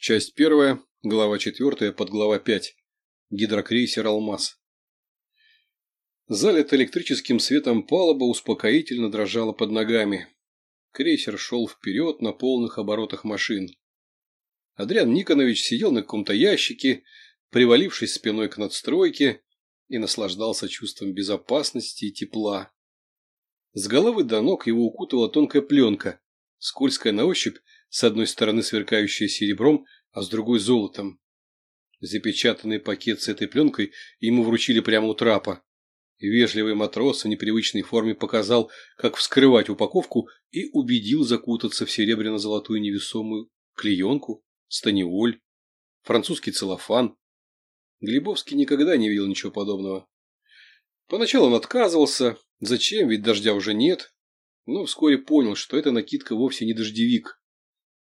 Часть первая, глава четвертая, подглава пять. Гидрокрейсер «Алмаз». Залит электрическим светом палуба успокоительно дрожала под ногами. Крейсер шел вперед на полных оборотах машин. Адриан Никонович сидел на каком-то ящике, привалившись спиной к надстройке, и наслаждался чувством безопасности и тепла. С головы до ног его укутывала тонкая пленка, скользкая на ощупь, с одной стороны сверкающая серебром, а с другой золотом. Запечатанный пакет с этой пленкой ему вручили прямо у трапа. Вежливый матрос в непривычной форме показал, как вскрывать упаковку и убедил закутаться в серебряно-золотую невесомую клеенку, станиоль, французский целлофан. Глебовский никогда не видел ничего подобного. Поначалу он отказывался, зачем, ведь дождя уже нет, но вскоре понял, что эта накидка вовсе не дождевик.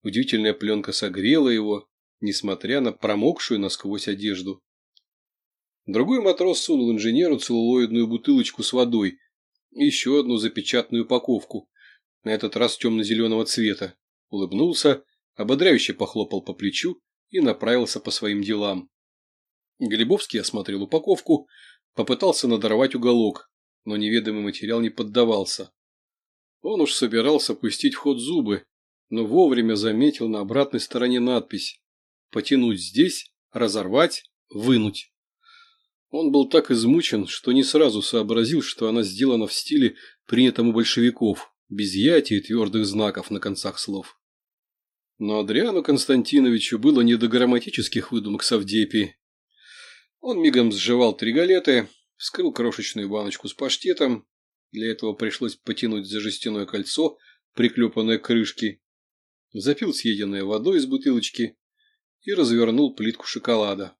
Удивительная пленка согрела его, несмотря на промокшую насквозь одежду. Другой матрос сунул инженеру целлулоидную бутылочку с водой и еще одну запечатанную упаковку, на этот раз темно-зеленого цвета, улыбнулся, ободряюще похлопал по плечу и направился по своим делам. Глебовский осмотрел упаковку, попытался надорвать уголок, но неведомый материал не поддавался. Он уж собирался пустить в ход зубы, но вовремя заметил на обратной стороне надпись «Потянуть здесь, разорвать, вынуть». Он был так измучен, что не сразу сообразил, что она сделана в стиле, принятом у большевиков, без ятия и твердых знаков на концах слов. Но Адриану Константиновичу было не до грамматических выдумок Савдепии. Он мигом сживал три галеты, вскрыл крошечную баночку с паштетом, для этого пришлось потянуть за жестяное кольцо, приклепанное к крышке, запил съеденное водой из бутылочки и развернул плитку шоколада.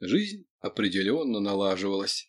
Жизнь определенно налаживалась.